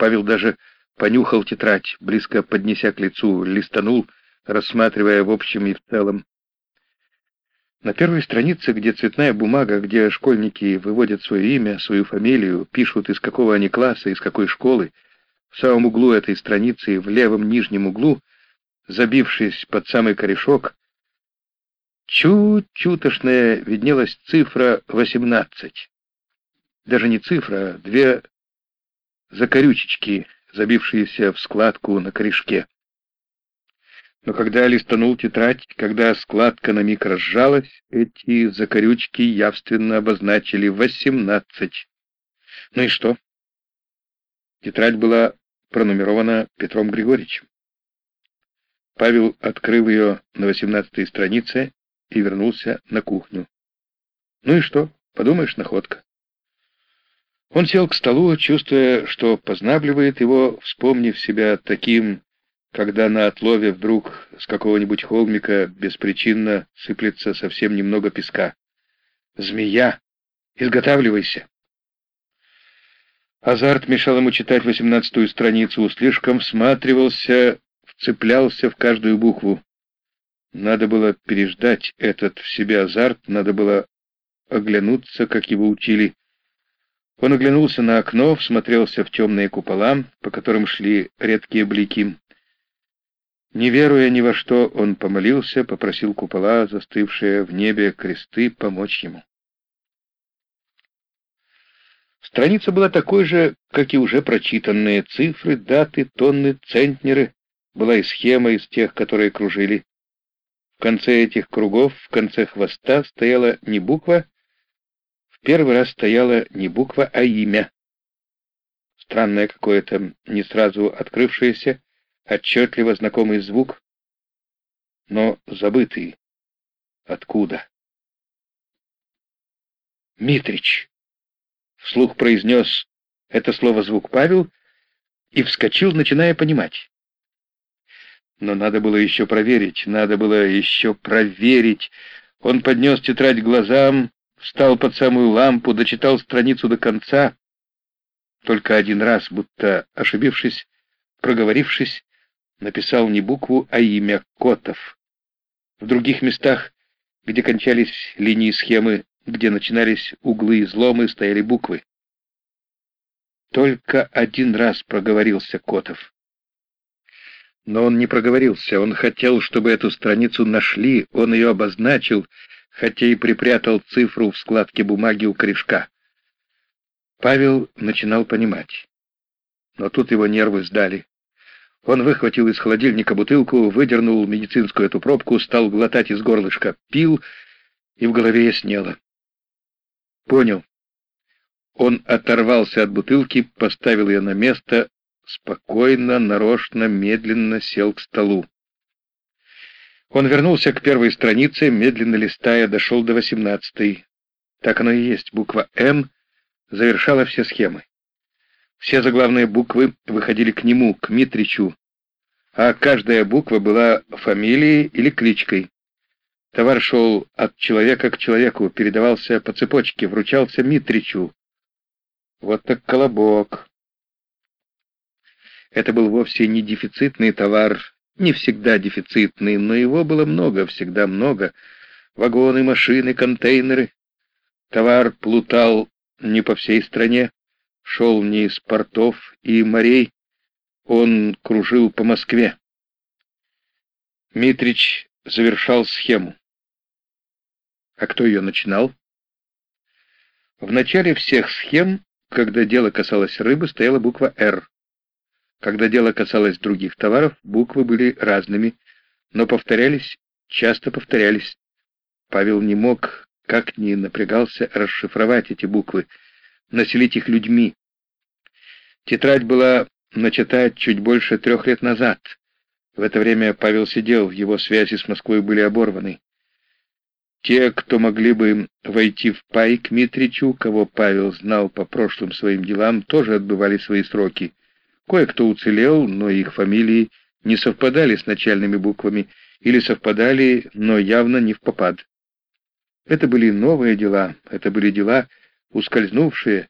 Павел даже понюхал тетрадь, близко поднеся к лицу, листанул, рассматривая в общем и в целом. На первой странице, где цветная бумага, где школьники выводят свое имя, свою фамилию, пишут, из какого они класса, из какой школы, в самом углу этой страницы, в левом нижнем углу, забившись под самый корешок, чуть-чутошная виднелась цифра 18. Даже не цифра, а две закорючечки, забившиеся в складку на корешке. Но когда листанул тетрадь, когда складка на миг разжалась, эти закорючки явственно обозначили восемнадцать. Ну и что? Тетрадь была пронумерована Петром Григорьевичем. Павел открыл ее на восемнадцатой странице и вернулся на кухню. Ну и что? Подумаешь, находка. Он сел к столу, чувствуя, что познабливает его, вспомнив себя таким когда на отлове вдруг с какого-нибудь холмика беспричинно сыплется совсем немного песка. «Змея! Изготавливайся!» Азарт мешал ему читать восемнадцатую страницу, слишком всматривался, вцеплялся в каждую букву. Надо было переждать этот в себе азарт, надо было оглянуться, как его учили. Он оглянулся на окно, всмотрелся в темные купола, по которым шли редкие блики. Не веруя ни во что, он помолился, попросил купола, застывшие в небе кресты, помочь ему. Страница была такой же, как и уже прочитанные цифры, даты, тонны, центнеры. Была и схема из тех, которые кружили. В конце этих кругов, в конце хвоста стояла не буква, первый раз стояла не буква, а имя. Странное какое-то, не сразу открывшееся, отчетливо знакомый звук, но забытый. Откуда? «Митрич!» — вслух произнес это слово звук Павел и вскочил, начиная понимать. Но надо было еще проверить, надо было еще проверить. Он поднес тетрадь глазам, встал под самую лампу, дочитал страницу до конца. Только один раз, будто ошибившись, проговорившись, написал не букву, а имя Котов. В других местах, где кончались линии схемы, где начинались углы изломы, стояли буквы. Только один раз проговорился Котов. Но он не проговорился, он хотел, чтобы эту страницу нашли, он ее обозначил, хотя и припрятал цифру в складке бумаги у корешка. Павел начинал понимать. Но тут его нервы сдали. Он выхватил из холодильника бутылку, выдернул медицинскую эту пробку, стал глотать из горлышка, пил, и в голове яснело. Понял. Он оторвался от бутылки, поставил ее на место, спокойно, нарочно, медленно сел к столу. Он вернулся к первой странице, медленно листая, дошел до восемнадцатой. Так оно и есть, буква «М» завершала все схемы. Все заглавные буквы выходили к нему, к Митричу, а каждая буква была фамилией или кличкой. Товар шел от человека к человеку, передавался по цепочке, вручался Митричу. Вот так колобок. Это был вовсе не дефицитный товар, не всегда дефицитный, но его было много, всегда много. Вагоны, машины, контейнеры. Товар плутал не по всей стране шел не из портов и морей, он кружил по Москве. Митрич завершал схему. А кто ее начинал? В начале всех схем, когда дело касалось рыбы, стояла буква «Р». Когда дело касалось других товаров, буквы были разными, но повторялись, часто повторялись. Павел не мог, как ни напрягался, расшифровать эти буквы, населить их людьми. Тетрадь была начата чуть больше трех лет назад. В это время Павел сидел, его связи с Москвой были оборваны. Те, кто могли бы войти в пай к Митричу, кого Павел знал по прошлым своим делам, тоже отбывали свои сроки. Кое-кто уцелел, но их фамилии не совпадали с начальными буквами, или совпадали, но явно не в попад. Это были новые дела, это были дела, ускользнувшие,